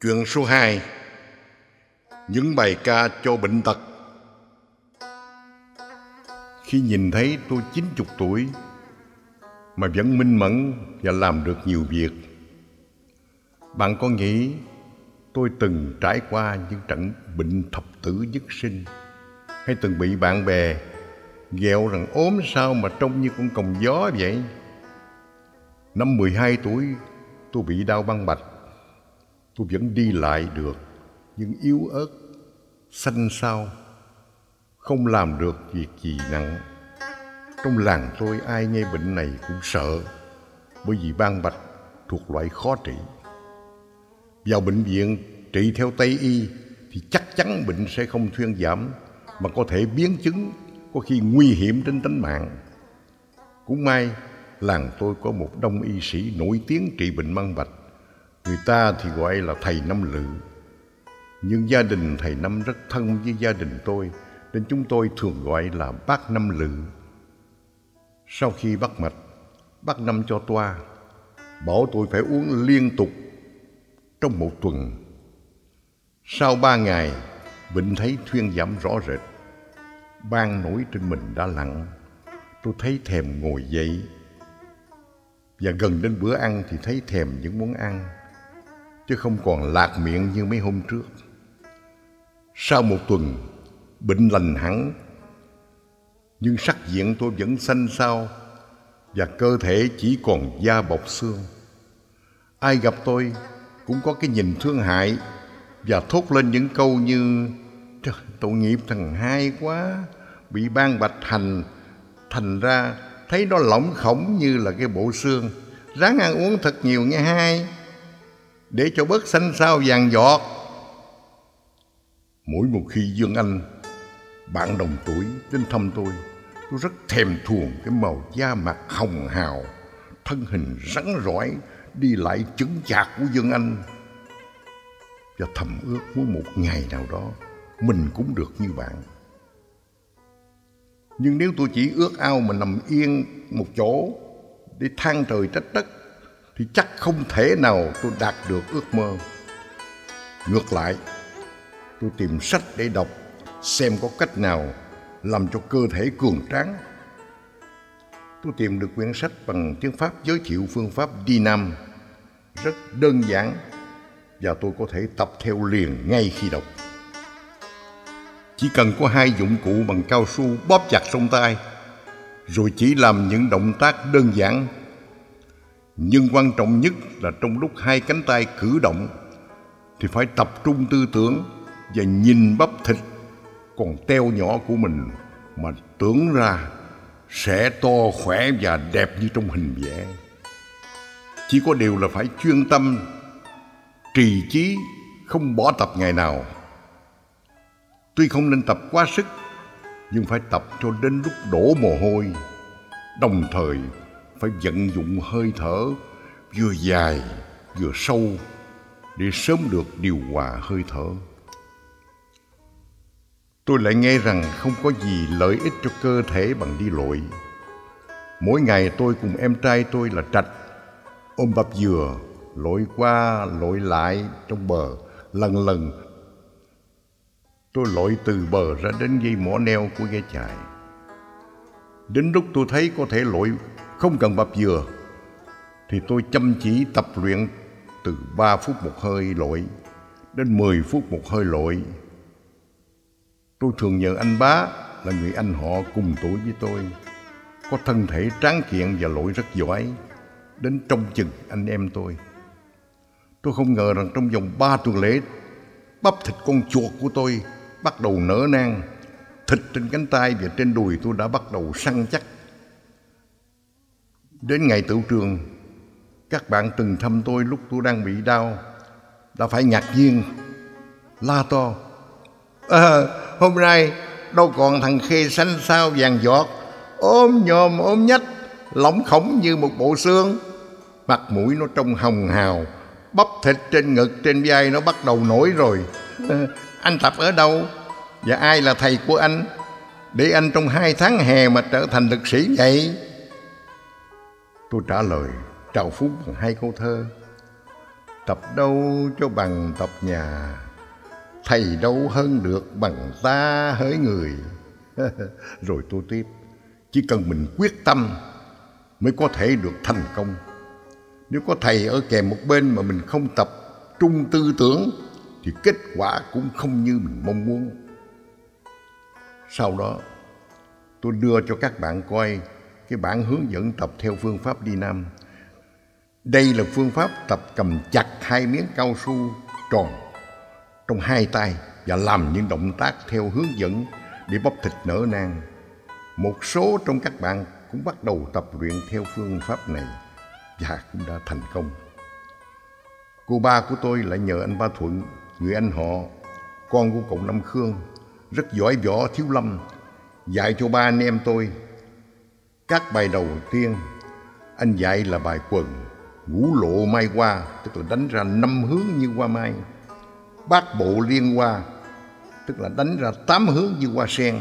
Chuyện số 2 Những bài ca cho bệnh tật. Khi nhìn thấy tôi 90 tuổi, Mà vẫn minh mẫn và làm được nhiều việc, Bạn có nghĩ tôi từng trải qua những trận bệnh thập tử nhất sinh, Hay từng bị bạn bè ghẹo rằng ốm sao mà trông như con còng gió vậy? Năm 12 tuổi, tôi bị đau băng bạch tôi vẫn đi lại được, nhưng yếu ớt, xanh xao, không làm được việc gì nặng. Trong làng tôi ai nghe bệnh này cũng sợ, bởi vì ban bạch thuộc loại khó trị. Vào bệnh viện trị theo tây y thì chắc chắn bệnh sẽ không thuyên giảm, mà có thể biến chứng có khi nguy hiểm đến tính mạng. Cũng may, làng tôi có một đông y sĩ nổi tiếng trị bệnh băng bạch Người ta thì gọi là thầy Năm Lự. Nhưng gia đình thầy Năm rất thân với gia đình tôi, Nên chúng tôi thường gọi là bác Năm Lự. Sau khi bắt mạch, Bác Năm cho toa, Bảo tôi phải uống liên tục Trong một tuần. Sau ba ngày, Bệnh thấy thuyên giảm rõ rệt. Ban nổi trên mình đã lặng Tôi thấy thèm ngồi dậy. Và gần đến bữa ăn thì thấy thèm những món ăn chứ không còn lạc miệng như mấy hôm trước. Sau một tuần, bệnh lành hẳn, nhưng sắc diện tôi vẫn xanh xao và cơ thể chỉ còn da bọc xương. Ai gặp tôi cũng có cái nhìn thương hại và thốt lên những câu như Trời, tội nghiệp thằng hai quá, bị ban bạch hành, thành ra thấy nó lỏng khổng như là cái bộ xương. Ráng ăn uống thật nhiều nghe hai để cho bớt xanh sao vàng giọt. Mỗi một khi Dương Anh, bạn đồng tuổi đến thăm tôi, tôi rất thèm thuồng cái màu da mặt hồng hào, thân hình rắn rỏi, đi lại chứng chạc của Dương Anh. Và thầm ước muốn một ngày nào đó mình cũng được như bạn. Nhưng nếu tôi chỉ ước ao mà nằm yên một chỗ để than trời trách đất thì chắc không thể nào tôi đạt được ước mơ. Ngược lại, tôi tìm sách để đọc xem có cách nào làm cho cơ thể cường tráng. Tôi tìm được quyển sách bằng tiếng Pháp giới thiệu phương pháp đi nam rất đơn giản và tôi có thể tập theo liền ngay khi đọc. Chỉ cần có hai dụng cụ bằng cao su bóp chặt trong tay, rồi chỉ làm những động tác đơn giản nhưng quan trọng nhất là trong lúc hai cánh tay cử động thì phải tập trung tư tưởng và nhìn bắp thịt còn teo nhỏ của mình mà tưởng ra sẽ to khỏe và đẹp như trong hình vẽ. Chỉ có điều là phải chuyên tâm, trì chí, không bỏ tập ngày nào. Tuy không nên tập quá sức, nhưng phải tập cho đến lúc đổ mồ hôi, đồng thời phải vận dụng hơi thở vừa dài, vừa sâu để sớm được điều hòa hơi thở. Tôi lại nghe rằng không có gì lợi ích cho cơ thể bằng đi lội. Mỗi ngày tôi cùng em trai tôi là Trạch, ôm bắp dừa, lội qua, lội lại trong bờ, lần lần tôi lội từ bờ ra đến dây mỏ neo của ghe chài đến lúc tôi thấy có thể lội không cần bập dừa thì tôi chăm chỉ tập luyện từ 3 phút một hơi lội đến 10 phút một hơi lội. Tôi thường nhờ anh bá là người anh họ cùng tuổi với tôi, có thân thể tráng kiện và lội rất giỏi, đến trong chừng anh em tôi. Tôi không ngờ rằng trong vòng 3 tuần lễ, bắp thịt con chuột của tôi bắt đầu nở nang, thịt trên cánh tay và trên đùi tôi đã bắt đầu săn chắc Đến ngày tự trường, các bạn từng thăm tôi lúc tôi đang bị đau, đã phải ngạc nhiên, la to. À, hôm nay đâu còn thằng khê xanh sao vàng giọt, ôm nhòm ôm nhách, lỏng khổng như một bộ xương. Mặt mũi nó trông hồng hào, bắp thịt trên ngực trên vai nó bắt đầu nổi rồi. À, anh tập ở đâu? Và ai là thầy của anh? Để anh trong hai tháng hè mà trở thành lực sĩ vậy? Tôi trả lời trào phúc bằng hai câu thơ. Tập đâu cho bằng tập nhà, Thầy đâu hơn được bằng ta hỡi người. Rồi tôi tiếp, Chỉ cần mình quyết tâm Mới có thể được thành công. Nếu có thầy ở kèm một bên Mà mình không tập trung tư tưởng, Thì kết quả cũng không như mình mong muốn. Sau đó, tôi đưa cho các bạn coi cái bản hướng dẫn tập theo phương pháp đi Nam đây là phương pháp tập cầm chặt hai miếng cao su tròn trong hai tay và làm những động tác theo hướng dẫn để bắp thịt nở nang. Một số trong các bạn cũng bắt đầu tập luyện theo phương pháp này và cũng đã thành công. Cô ba của tôi lại nhờ anh Ba Thuận, người anh họ, con của cậu Năm Khương, rất giỏi võ thiếu lâm, dạy cho ba anh em tôi. Các bài đầu tiên, anh dạy là bài quần, ngũ lộ mai hoa tức là đánh ra năm hướng như hoa mai. Bát bộ liên hoa tức là đánh ra tám hướng như hoa sen.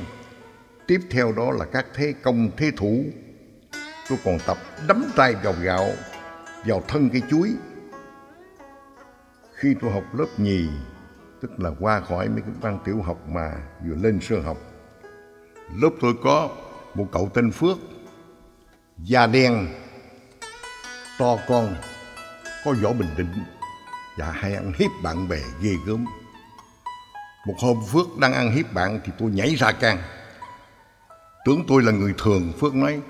Tiếp theo đó là các thế công thế thủ. Tôi còn tập đấm tay vào gạo vào thân cây chuối. Khi tôi học lớp nhì tức là qua khỏi mấy cái ban tiểu học mà vừa lên sơ học lớp tôi có một cậu tên phước da đen, to con, có võ bình định và hay ăn hiếp bạn bè ghê gớm. Một hôm phước đang ăn hiếp bạn thì tôi nhảy ra can. Tưởng tôi là người thường, phước nói,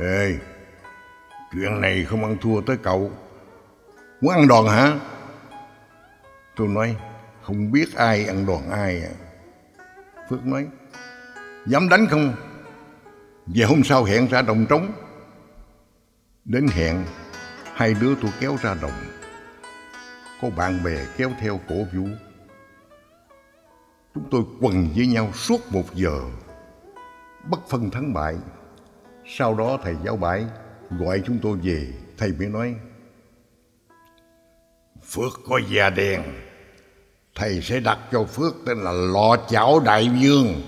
ê, chuyện này không ăn thua tới cậu. Muốn ăn đòn hả? Tôi nói, không biết ai ăn đòn ai à. phước nói, dám đánh không? Về hôm sau hẹn ra đồng trống đến hẹn, hai đứa tôi kéo ra đồng. Có bạn bè kéo theo cổ vũ. Chúng tôi quần với nhau suốt một giờ. Bất phân thắng bại. Sau đó thầy giáo bãi gọi chúng tôi về. Thầy mới nói, phước có già đèn thầy sẽ đặt cho phước tên là lọ chảo đại dương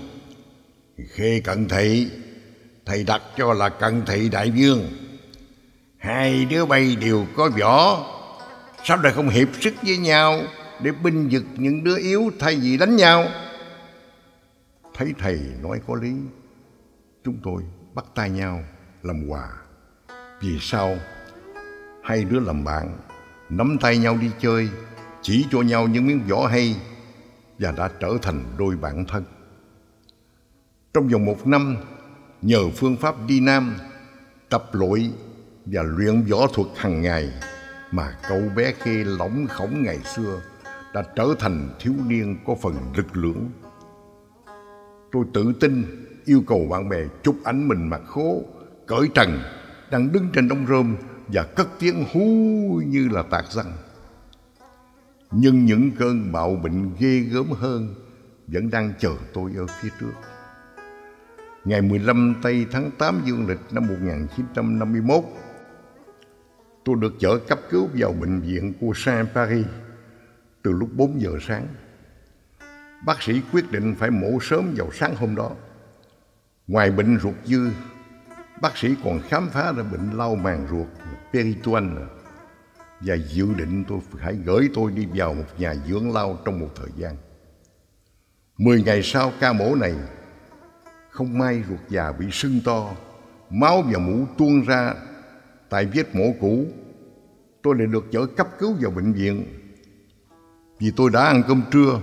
khê cận thị. Thầy đặt cho là cận thị đại dương Hai đứa bay đều có võ. Sao lại không hiệp sức với nhau Để binh vực những đứa yếu thay vì đánh nhau? Thấy thầy nói có lý, Chúng tôi bắt tay nhau làm quà. Vì sao? Hai đứa làm bạn, Nắm tay nhau đi chơi, Chỉ cho nhau những miếng võ hay Và đã trở thành đôi bạn thân. Trong vòng một năm, Nhờ phương pháp đi Nam, Tập lội và luyện võ thuật hàng ngày mà cậu bé khê lỏng khổng ngày xưa đã trở thành thiếu niên có phần lực lưỡng. Tôi tự tin yêu cầu bạn bè chụp ảnh mình mặc khố, cởi trần, đang đứng trên đống rơm và cất tiếng hú như là tạc răng. Nhưng những cơn bạo bệnh ghê gớm hơn vẫn đang chờ tôi ở phía trước. Ngày 15 tây tháng 8 dương lịch năm 1951, tôi được chở cấp cứu vào bệnh viện của Saint Paris từ lúc 4 giờ sáng. Bác sĩ quyết định phải mổ sớm vào sáng hôm đó. Ngoài bệnh ruột dư, bác sĩ còn khám phá ra bệnh lau màng ruột peritoan và dự định tôi phải gửi tôi đi vào một nhà dưỡng lao trong một thời gian. Mười ngày sau ca mổ này, không may ruột già bị sưng to, máu và mũ tuôn ra tại vết mổ cũ, tôi lại được chở cấp cứu vào bệnh viện. Vì tôi đã ăn cơm trưa,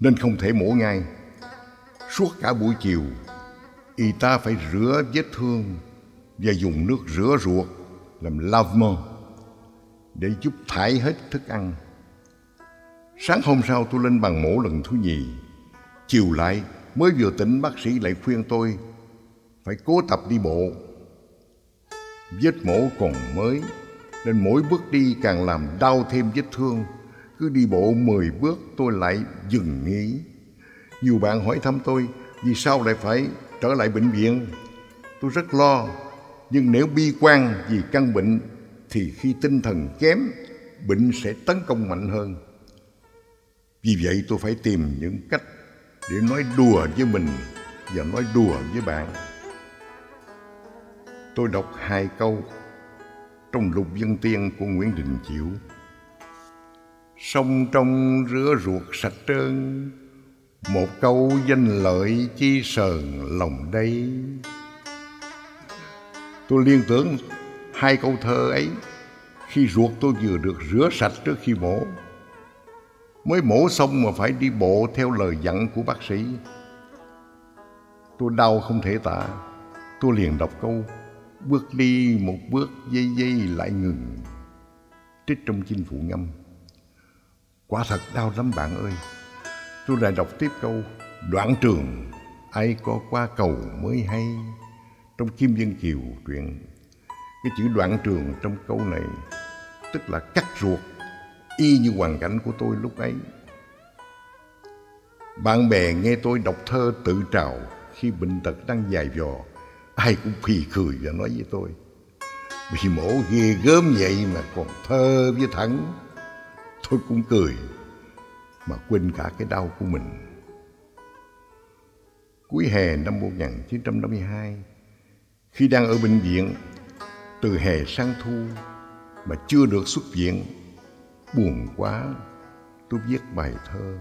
nên không thể mổ ngay. Suốt cả buổi chiều, y tá phải rửa vết thương và dùng nước rửa ruột làm lavement để giúp thải hết thức ăn. Sáng hôm sau tôi lên bàn mổ lần thứ nhì. Chiều lại, mới vừa tỉnh, bác sĩ lại khuyên tôi phải cố tập đi bộ. Vết mổ còn mới. Nên mỗi bước đi càng làm đau thêm vết thương. Cứ đi bộ mười bước tôi lại dừng nghỉ. Nhiều bạn hỏi thăm tôi, Vì sao lại phải trở lại bệnh viện? Tôi rất lo. Nhưng nếu bi quan vì căn bệnh, Thì khi tinh thần kém, Bệnh sẽ tấn công mạnh hơn. Vì vậy tôi phải tìm những cách Để nói đùa với mình Và nói đùa với bạn tôi đọc hai câu trong lục dân tiên của Nguyễn Đình Chiểu. Sông trong rửa ruột sạch trơn, Một câu danh lợi chi sờn lòng đây. Tôi liên tưởng hai câu thơ ấy, Khi ruột tôi vừa được rửa sạch trước khi mổ. Mới mổ xong mà phải đi bộ theo lời dặn của bác sĩ. Tôi đau không thể tả, Tôi liền đọc câu. Bước đi một bước dây dây lại ngừng. Trích trong chinh phụ ngâm. Quả thật đau lắm bạn ơi. Tôi lại đọc tiếp câu, Đoạn trường, ai có qua cầu mới hay? Trong Kim Dân Kiều truyện, Cái chữ đoạn trường trong câu này, Tức là cắt ruột Y như hoàn cảnh của tôi lúc ấy. Bạn bè nghe tôi đọc thơ tự trào Khi bệnh tật đang dài dò Ai cũng phì cười và nói với tôi Bị mổ ghê gớm vậy mà còn thơ với thẳng Tôi cũng cười Mà quên cả cái đau của mình. Cuối hè năm 1952 Khi đang ở bệnh viện, Từ hè sang thu Mà chưa được xuất viện, Buồn quá, Tôi viết bài thơ.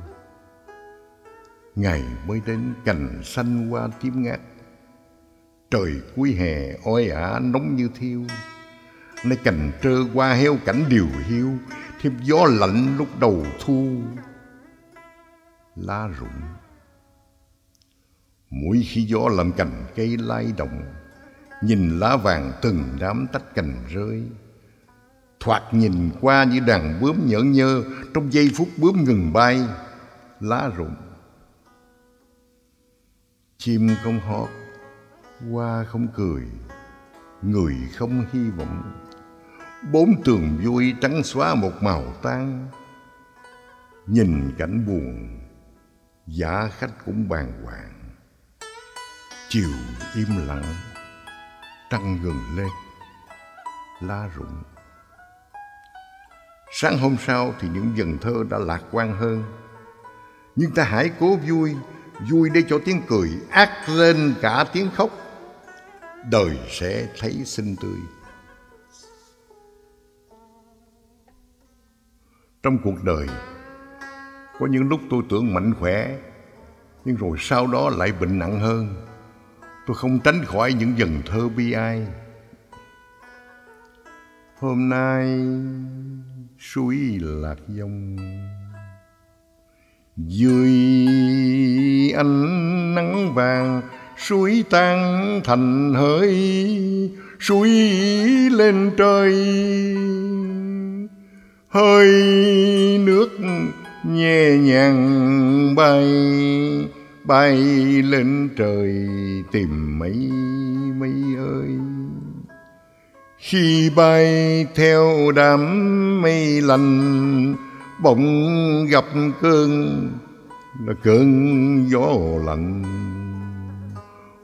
Ngày mới đến cành xanh qua tím ngát Trời cuối hè oi ả nóng như thiêu. Nơi cành trơ qua heo cảnh điều hiu, Thêm gió lạnh lúc đầu thu. Lá rụng. Mỗi khi gió làm cành cây lay động, Nhìn lá vàng từng đám tách cành rơi. Thoạt nhìn qua như đàn bướm nhởn nhơ, Trong giây phút bướm ngừng bay, Lá rụng. Chim không hót Hoa không cười, Người không hy vọng. Bốn tường vui trắng xóa một màu tan. Nhìn cảnh buồn, Giả khách cũng bàng hoàng. Chiều im lặng, Trăng gần lên, Lá rụng. Sáng hôm sau thì những dần thơ đã lạc quan hơn. Nhưng ta hãy cố vui Vui để cho tiếng cười ác lên cả tiếng khóc. Đời sẽ thấy xinh tươi. Trong cuộc đời, Có những lúc tôi tưởng mạnh khỏe, Nhưng rồi sau đó lại bệnh nặng hơn. Tôi không tránh khỏi những dần thơ bi ai. Hôm nay, suối lạc dông. Dưới ánh nắng vàng suối tan thành hơi, suối lên trời. Hơi nước nhẹ nhàng bay bay lên trời tìm mấy mấy ơi. Khi bay theo đám mây lành, bỗng gặp cơn là cơn gió lạnh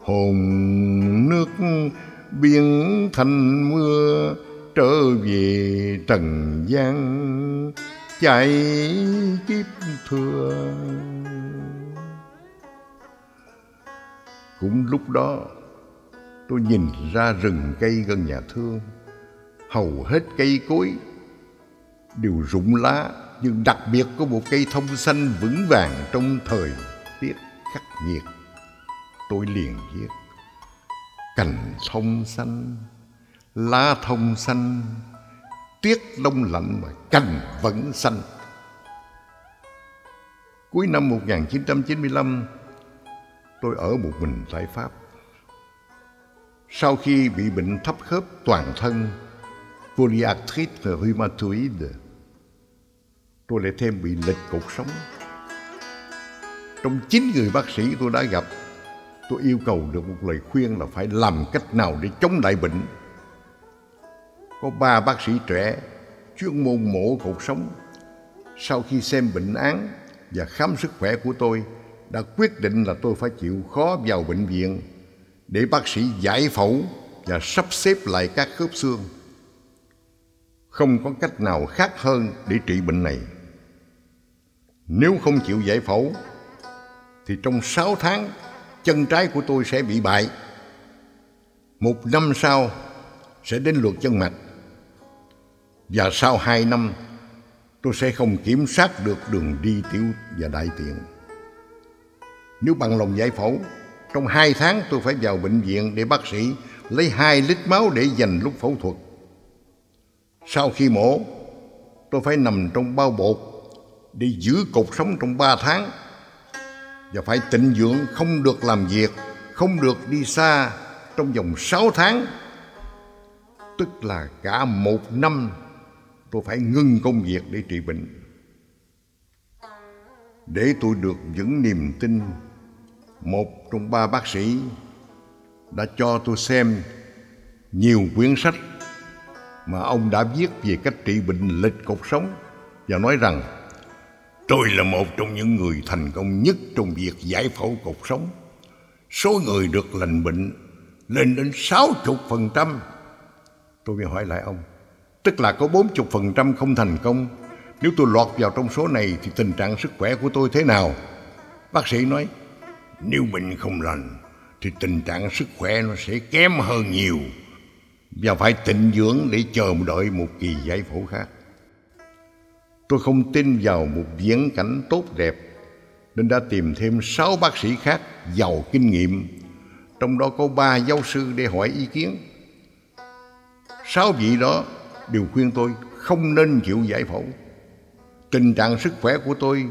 hồn nước biển thành mưa, trở về trần gian, chạy kiếp thừa. Cũng lúc đó, tôi nhìn ra rừng cây gần nhà thương, hầu hết cây cối đều rụng lá, nhưng đặc biệt có một cây thông xanh vững vàng trong thời tiết khắc nghiệt tôi liền viết. Cành thông xanh, lá thông xanh, tuyết đông lạnh mà cành vẫn xanh. Cuối năm 1995 tôi ở một mình tại Pháp. Sau khi bị bệnh thấp khớp toàn thân, polyarthrite rheumatoid, tôi lại thêm bị lệch cột sống. Trong chín người bác sĩ tôi đã gặp tôi yêu cầu được một lời khuyên là phải làm cách nào để chống lại bệnh. Có ba bác sĩ trẻ, chuyên môn mổ cột sống. Sau khi xem bệnh án và khám sức khỏe của tôi, đã quyết định là tôi phải chịu khó vào bệnh viện để bác sĩ giải phẫu và sắp xếp lại các khớp xương. Không có cách nào khác hơn để trị bệnh này. Nếu không chịu giải phẫu, thì trong sáu tháng chân trái của tôi sẽ bị bại. Một năm sau sẽ đến lượt chân mạch. Và sau hai năm tôi sẽ không kiểm soát được đường đi tiểu và đại tiện. Nếu bằng lòng giải phẫu, trong hai tháng tôi phải vào bệnh viện để bác sĩ lấy hai lít máu để dành lúc phẫu thuật. Sau khi mổ, tôi phải nằm trong bao bột để giữ cột sống trong ba tháng và phải tịnh dưỡng không được làm việc, không được đi xa trong vòng sáu tháng. Tức là cả một năm tôi phải ngưng công việc để trị bệnh. Để tôi được vững niềm tin, một trong ba bác sĩ đã cho tôi xem nhiều quyển sách mà ông đã viết về cách trị bệnh lịch cột sống và nói rằng tôi là một trong những người thành công nhất trong việc giải phẫu cột sống. Số người được lành bệnh lên đến 60%. Tôi mới hỏi lại ông, tức là có 40% không thành công. Nếu tôi lọt vào trong số này thì tình trạng sức khỏe của tôi thế nào? Bác sĩ nói, nếu bệnh không lành thì tình trạng sức khỏe nó sẽ kém hơn nhiều và phải tịnh dưỡng để chờ đợi một kỳ giải phẫu khác. Tôi không tin vào một viễn cảnh tốt đẹp nên đã tìm thêm sáu bác sĩ khác giàu kinh nghiệm, trong đó có ba giáo sư để hỏi ý kiến. Sáu vị đó đều khuyên tôi không nên chịu giải phẫu. Tình trạng sức khỏe của tôi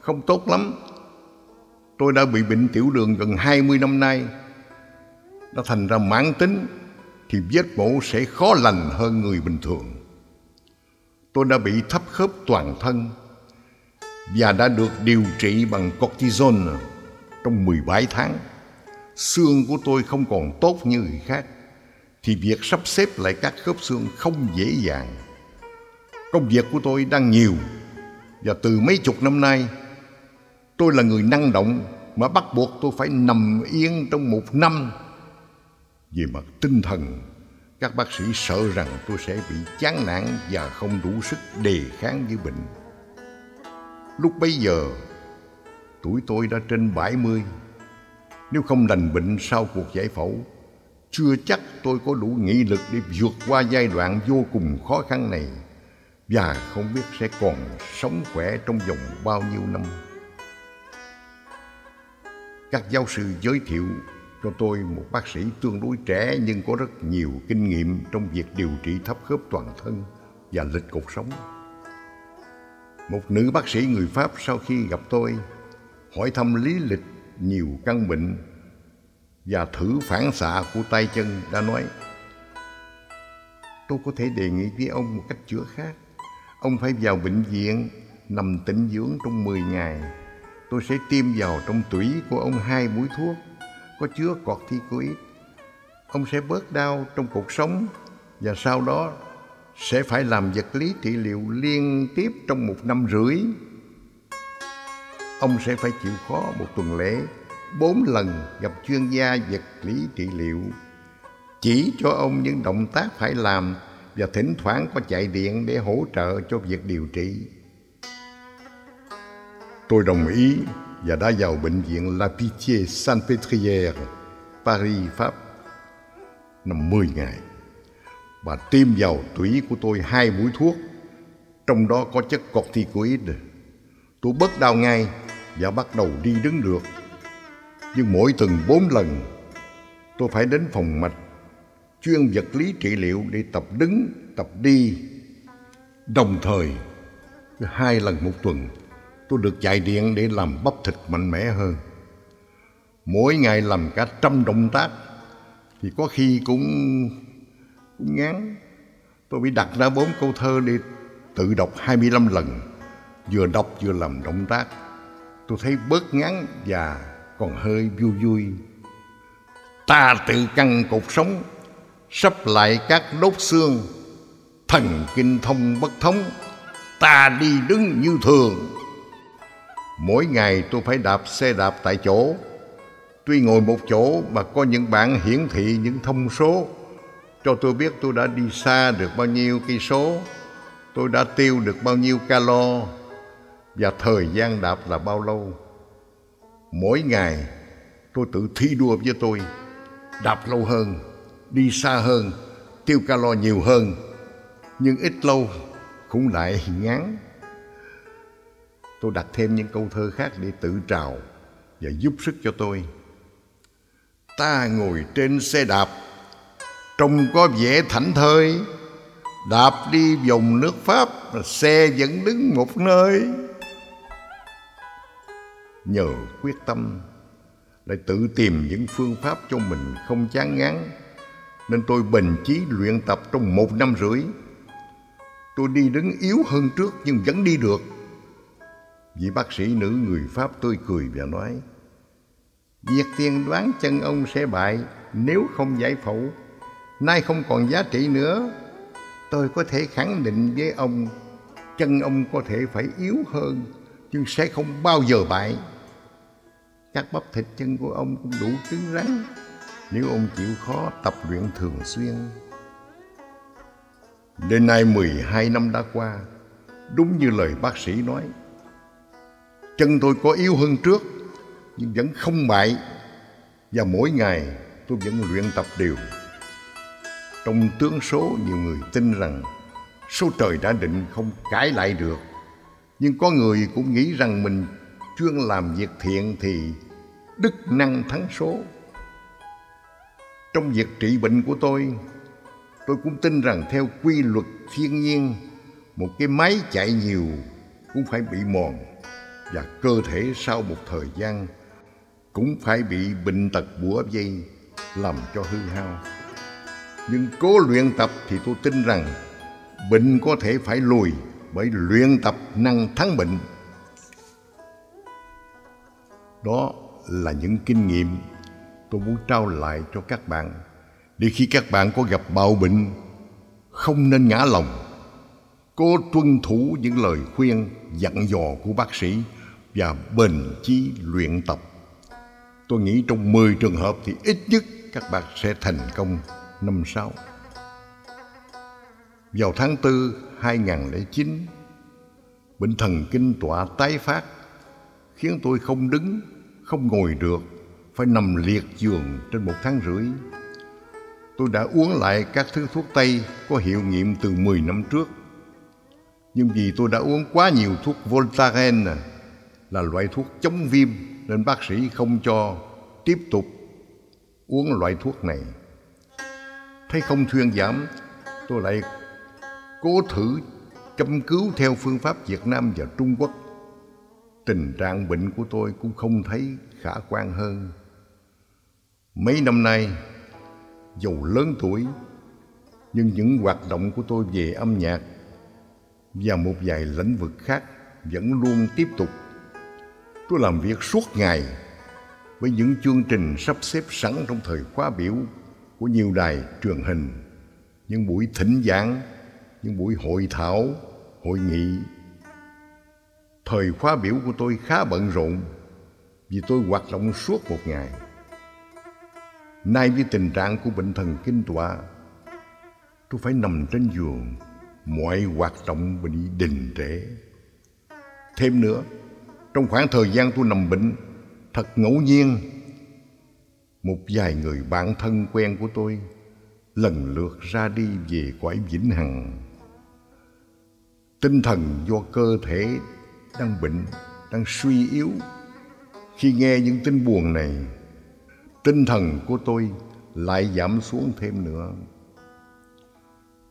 không tốt lắm. Tôi đã bị bệnh tiểu đường gần 20 năm nay. Đã thành ra mãn tính thì vết mổ sẽ khó lành hơn người bình thường. Tôi đã bị thấp khớp toàn thân và đã được điều trị bằng cortisone trong 17 tháng. Xương của tôi không còn tốt như người khác thì việc sắp xếp lại các khớp xương không dễ dàng. Công việc của tôi đang nhiều và từ mấy chục năm nay tôi là người năng động mà bắt buộc tôi phải nằm yên trong một năm về mặt tinh thần, các bác sĩ sợ rằng tôi sẽ bị chán nản và không đủ sức đề kháng với bệnh. Lúc bấy giờ, tuổi tôi đã trên 70. Nếu không lành bệnh sau cuộc giải phẫu, chưa chắc tôi có đủ nghị lực để vượt qua giai đoạn vô cùng khó khăn này và không biết sẽ còn sống khỏe trong vòng bao nhiêu năm. Các giáo sư giới thiệu cho tôi một bác sĩ tương đối trẻ nhưng có rất nhiều kinh nghiệm trong việc điều trị thấp khớp toàn thân và lịch cột sống. Một nữ bác sĩ người Pháp sau khi gặp tôi hỏi thăm lý lịch nhiều căn bệnh và thử phản xạ của tay chân đã nói, Tôi có thể đề nghị với ông một cách chữa khác. Ông phải vào bệnh viện nằm tĩnh dưỡng trong 10 ngày. Tôi sẽ tiêm vào trong tủy của ông hai mũi thuốc có chứa corticoid. Ông sẽ bớt đau trong cuộc sống và sau đó sẽ phải làm vật lý trị liệu liên tiếp trong một năm rưỡi. Ông sẽ phải chịu khó một tuần lễ, bốn lần gặp chuyên gia vật lý trị liệu, chỉ cho ông những động tác phải làm và thỉnh thoảng có chạy điện để hỗ trợ cho việc điều trị. Tôi đồng ý và đã vào bệnh viện La Pitié-Saint-Pétrière, Paris, Pháp, năm 10 ngày. Bà tiêm vào tủy của tôi hai mũi thuốc, trong đó có chất corticoid. Tôi bớt đau ngay và bắt đầu đi đứng được. Nhưng mỗi tuần bốn lần, tôi phải đến phòng mạch chuyên vật lý trị liệu để tập đứng, tập đi. Đồng thời, hai lần một tuần, tôi được chạy điện để làm bắp thịt mạnh mẽ hơn. Mỗi ngày làm cả trăm động tác thì có khi cũng, cũng ngán. Tôi bị đặt ra bốn câu thơ để tự đọc 25 lần, vừa đọc vừa làm động tác. Tôi thấy bớt ngán và còn hơi vui vui. Ta tự căng cột sống, sắp lại các đốt xương, thần kinh thông bất thống, ta đi đứng như thường. Mỗi ngày tôi phải đạp xe đạp tại chỗ. Tuy ngồi một chỗ mà có những bảng hiển thị những thông số cho tôi biết tôi đã đi xa được bao nhiêu cây số, tôi đã tiêu được bao nhiêu calo và thời gian đạp là bao lâu. Mỗi ngày tôi tự thi đua với tôi, đạp lâu hơn, đi xa hơn, tiêu calo nhiều hơn, nhưng ít lâu cũng lại ngán tôi đặt thêm những câu thơ khác để tự trào và giúp sức cho tôi. Ta ngồi trên xe đạp, trông có vẻ thảnh thơi, đạp đi vòng nước Pháp, xe vẫn đứng một nơi. Nhờ quyết tâm, lại tự tìm những phương pháp cho mình không chán ngán, nên tôi bền chí luyện tập trong một năm rưỡi. Tôi đi đứng yếu hơn trước nhưng vẫn đi được Vị bác sĩ nữ người Pháp tươi cười và nói, Việc tiên đoán chân ông sẽ bại nếu không giải phẫu. Nay không còn giá trị nữa. Tôi có thể khẳng định với ông, Chân ông có thể phải yếu hơn, Nhưng sẽ không bao giờ bại. Các bắp thịt chân của ông cũng đủ cứng rắn, Nếu ông chịu khó tập luyện thường xuyên. Đến nay 12 năm đã qua, Đúng như lời bác sĩ nói Chân tôi có yếu hơn trước, Nhưng vẫn không bại. Và mỗi ngày tôi vẫn luyện tập đều. Trong tướng số, nhiều người tin rằng Số trời đã định không cãi lại được. Nhưng có người cũng nghĩ rằng mình chuyên làm việc thiện thì đức năng thắng số. Trong việc trị bệnh của tôi Tôi cũng tin rằng theo quy luật thiên nhiên, Một cái máy chạy nhiều cũng phải bị mòn và cơ thể sau một thời gian cũng phải bị bệnh tật bủa vây làm cho hư hao. Nhưng cố luyện tập thì tôi tin rằng bệnh có thể phải lùi bởi luyện tập năng thắng bệnh. Đó là những kinh nghiệm tôi muốn trao lại cho các bạn để khi các bạn có gặp bạo bệnh, không nên ngã lòng cố tuân thủ những lời khuyên dặn dò của bác sĩ và bền chí luyện tập. Tôi nghĩ trong 10 trường hợp thì ít nhất các bạn sẽ thành công năm sau. Vào tháng 4 2009, bệnh thần kinh tọa tái phát khiến tôi không đứng, không ngồi được, phải nằm liệt giường trên một tháng rưỡi. Tôi đã uống lại các thứ thuốc Tây có hiệu nghiệm từ 10 năm trước. Nhưng vì tôi đã uống quá nhiều thuốc Voltaren là loại thuốc chống viêm nên bác sĩ không cho tiếp tục uống loại thuốc này. Thấy không thuyên giảm, tôi lại cố thử châm cứu theo phương pháp Việt Nam và Trung Quốc. Tình trạng bệnh của tôi cũng không thấy khả quan hơn. Mấy năm nay, dù lớn tuổi, nhưng những hoạt động của tôi về âm nhạc và một vài lĩnh vực khác vẫn luôn tiếp tục Tôi làm việc suốt ngày với những chương trình sắp xếp sẵn trong thời khóa biểu của nhiều đài truyền hình, những buổi thỉnh giảng, những buổi hội thảo, hội nghị. Thời khóa biểu của tôi khá bận rộn vì tôi hoạt động suốt một ngày. Nay với tình trạng của bệnh thần kinh tọa, tôi phải nằm trên giường, mọi hoạt động bị đình trệ. Thêm nữa, trong khoảng thời gian tôi nằm bệnh, thật ngẫu nhiên, một vài người bạn thân quen của tôi lần lượt ra đi về cõi vĩnh hằng. Tinh thần do cơ thể đang bệnh, đang suy yếu. Khi nghe những tin buồn này, tinh thần của tôi lại giảm xuống thêm nữa.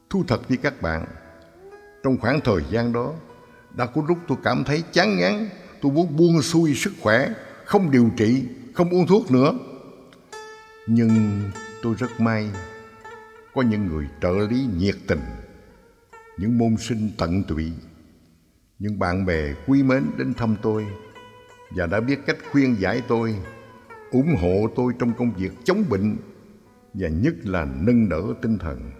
Thu thật với các bạn, trong khoảng thời gian đó, đã có lúc tôi cảm thấy chán ngán tôi muốn buông xuôi sức khỏe, không điều trị, không uống thuốc nữa. Nhưng tôi rất may có những người trợ lý nhiệt tình, những môn sinh tận tụy, những bạn bè quý mến đến thăm tôi và đã biết cách khuyên giải tôi, ủng hộ tôi trong công việc chống bệnh và nhất là nâng đỡ tinh thần.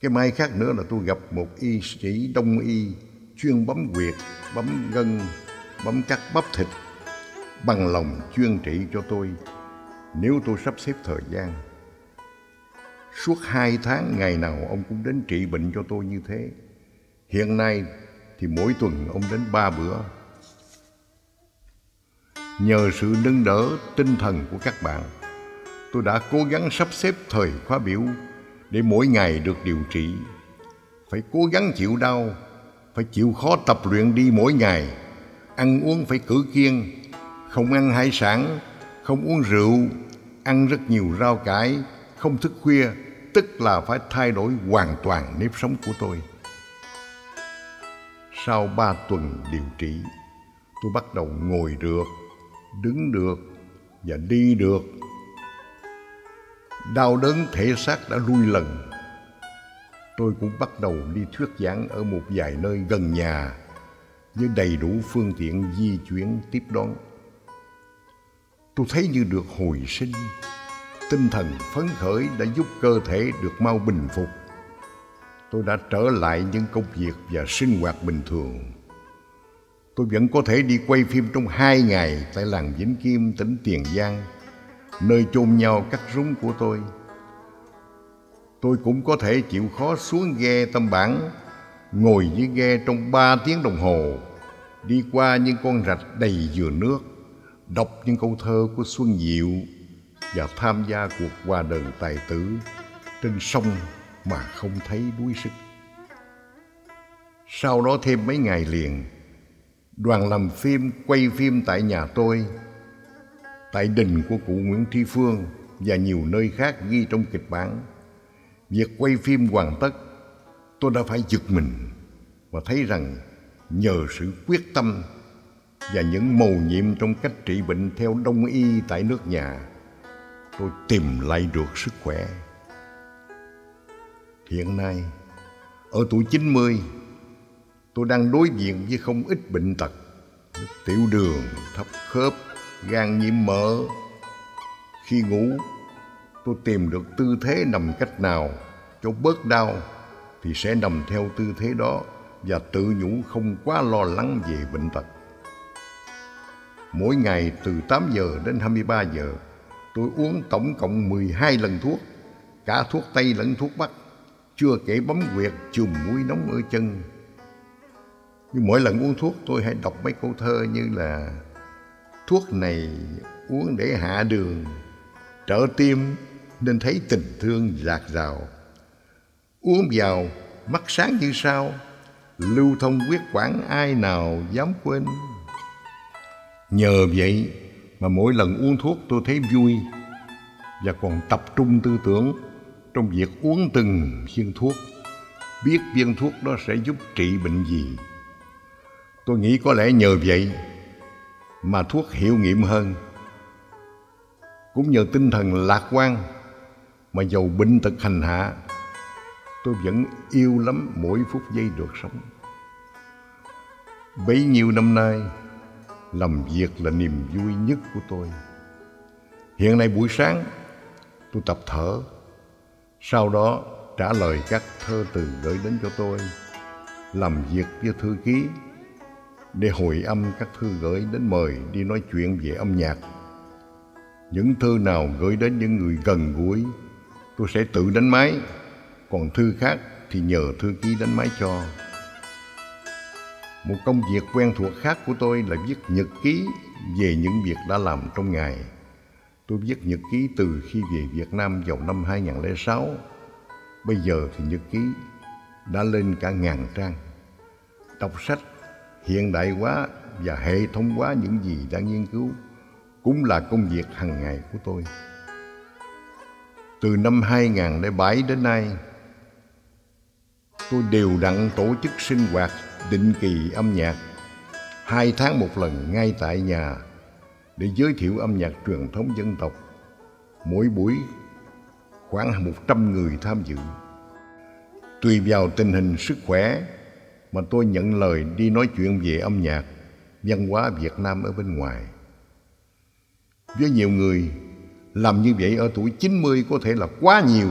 Cái may khác nữa là tôi gặp một y sĩ đông y chuyên bấm quyệt, bấm gân, bấm cắt bắp thịt, bằng lòng chuyên trị cho tôi nếu tôi sắp xếp thời gian. Suốt hai tháng ngày nào ông cũng đến trị bệnh cho tôi như thế. Hiện nay thì mỗi tuần ông đến ba bữa. Nhờ sự nâng đỡ tinh thần của các bạn, tôi đã cố gắng sắp xếp thời khóa biểu để mỗi ngày được điều trị. Phải cố gắng chịu đau phải chịu khó tập luyện đi mỗi ngày. Ăn uống phải cử kiêng, không ăn hải sản, không uống rượu, ăn rất nhiều rau cải, không thức khuya, tức là phải thay đổi hoàn toàn nếp sống của tôi. Sau ba tuần điều trị, tôi bắt đầu ngồi được, đứng được và đi được. Đau đớn thể xác đã lui lần tôi cũng bắt đầu đi thuyết giảng ở một vài nơi gần nhà với đầy đủ phương tiện di chuyển tiếp đón. Tôi thấy như được hồi sinh tinh thần phấn khởi đã giúp cơ thể được mau bình phục. Tôi đã trở lại những công việc và sinh hoạt bình thường. Tôi vẫn có thể đi quay phim trong hai ngày tại làng Vĩnh Kim, tỉnh Tiền Giang, nơi chôn nhau cắt rúng của tôi. Tôi cũng có thể chịu khó xuống ghe tâm bản, ngồi dưới ghe trong ba tiếng đồng hồ, đi qua những con rạch đầy dừa nước, đọc những câu thơ của Xuân Diệu và tham gia cuộc hòa đờn tài tử trên sông mà không thấy đuối sức. Sau đó thêm mấy ngày liền, đoàn làm phim quay phim tại nhà tôi, tại đình của cụ Nguyễn Tri Phương và nhiều nơi khác ghi trong kịch bản. Việc quay phim hoàn tất, tôi đã phải giật mình và thấy rằng nhờ sự quyết tâm và những mầu nhiệm trong cách trị bệnh theo đông y tại nước nhà, tôi tìm lại được sức khỏe. Hiện nay, ở tuổi 90, tôi đang đối diện với không ít bệnh tật, tiểu đường, thấp khớp, gan nhiễm mỡ. Khi ngủ, tôi tìm được tư thế nằm cách nào cho bớt đau thì sẽ nằm theo tư thế đó và tự nhủ không quá lo lắng về bệnh tật. Mỗi ngày từ 8 giờ đến 23 giờ, tôi uống tổng cộng 12 lần thuốc, cả thuốc Tây lẫn thuốc Bắc, chưa kể bấm huyệt chùm mũi nóng ở chân. Nhưng mỗi lần uống thuốc tôi hãy đọc mấy câu thơ như là Thuốc này uống để hạ đường, trợ tim nên thấy tình thương rạc rào. Uống vào mắt sáng như sao, lưu thông quyết quản ai nào dám quên. Nhờ vậy mà mỗi lần uống thuốc tôi thấy vui và còn tập trung tư tưởng trong việc uống từng viên thuốc, biết viên thuốc đó sẽ giúp trị bệnh gì. Tôi nghĩ có lẽ nhờ vậy mà thuốc hiệu nghiệm hơn. Cũng nhờ tinh thần lạc quan mà dầu bệnh tật hành hạ, tôi vẫn yêu lắm mỗi phút giây được sống. Bấy nhiêu năm nay, làm việc là niềm vui nhất của tôi. Hiện nay buổi sáng, tôi tập thở, sau đó trả lời các thơ từ gửi đến cho tôi, làm việc với thư ký để hồi âm các thư gửi đến mời đi nói chuyện về âm nhạc. Những thư nào gửi đến những người gần gũi, tôi sẽ tự đánh máy, còn thư khác thì nhờ thư ký đánh máy cho. Một công việc quen thuộc khác của tôi là viết nhật ký về những việc đã làm trong ngày. Tôi viết nhật ký từ khi về Việt Nam vào năm 2006. Bây giờ thì nhật ký đã lên cả ngàn trang. Đọc sách hiện đại hóa và hệ thống hóa những gì đã nghiên cứu cũng là công việc hàng ngày của tôi. Từ năm 2007 đến nay, tôi đều đặn tổ chức sinh hoạt định kỳ âm nhạc hai tháng một lần ngay tại nhà để giới thiệu âm nhạc truyền thống dân tộc. Mỗi buổi khoảng một trăm người tham dự. Tùy vào tình hình sức khỏe mà tôi nhận lời đi nói chuyện về âm nhạc, văn hóa Việt Nam ở bên ngoài. Với nhiều người, làm như vậy ở tuổi 90 có thể là quá nhiều,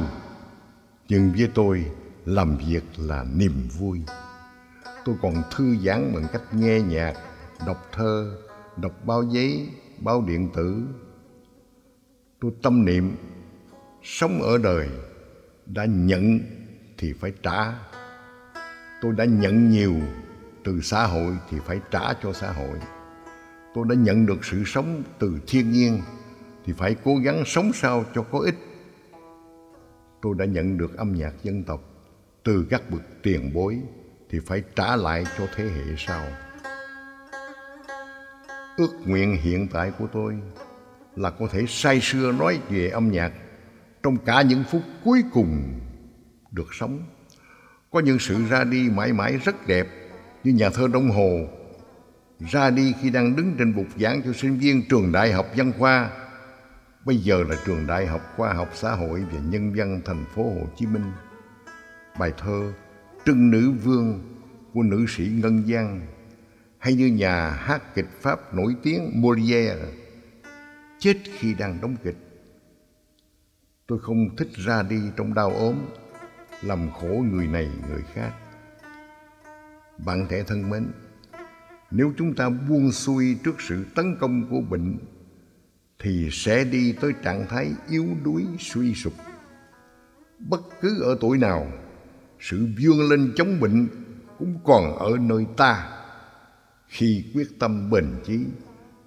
nhưng với tôi, làm việc là niềm vui. Tôi còn thư giãn bằng cách nghe nhạc, đọc thơ, đọc báo giấy, báo điện tử. Tôi tâm niệm, sống ở đời, đã nhận thì phải trả tôi đã nhận nhiều từ xã hội thì phải trả cho xã hội tôi đã nhận được sự sống từ thiên nhiên thì phải cố gắng sống sao cho có ích tôi đã nhận được âm nhạc dân tộc từ các bậc tiền bối, thì phải trả lại cho thế hệ sau. Ước nguyện hiện tại của tôi là có thể say sưa nói về âm nhạc trong cả những phút cuối cùng được sống. Có những sự ra đi mãi mãi rất đẹp, như nhà thơ Đông Hồ ra đi khi đang đứng trên bục giảng cho sinh viên trường đại học văn khoa bây giờ là trường đại học khoa học xã hội và nhân văn thành phố Hồ Chí Minh bài thơ Trưng Nữ Vương của nữ sĩ Ngân Giang hay như nhà hát kịch Pháp nổi tiếng Molière chết khi đang đóng kịch. Tôi không thích ra đi trong đau ốm, làm khổ người này người khác. Bạn trẻ thân mến, nếu chúng ta buông xuôi trước sự tấn công của bệnh thì sẽ đi tới trạng thái yếu đuối suy sụp. Bất cứ ở tuổi nào, sự vươn lên chống bệnh cũng còn ở nơi ta. Khi quyết tâm bền chí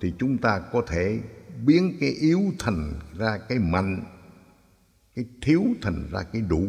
thì chúng ta có thể biến cái yếu thành ra cái mạnh, cái thiếu thành ra cái đủ.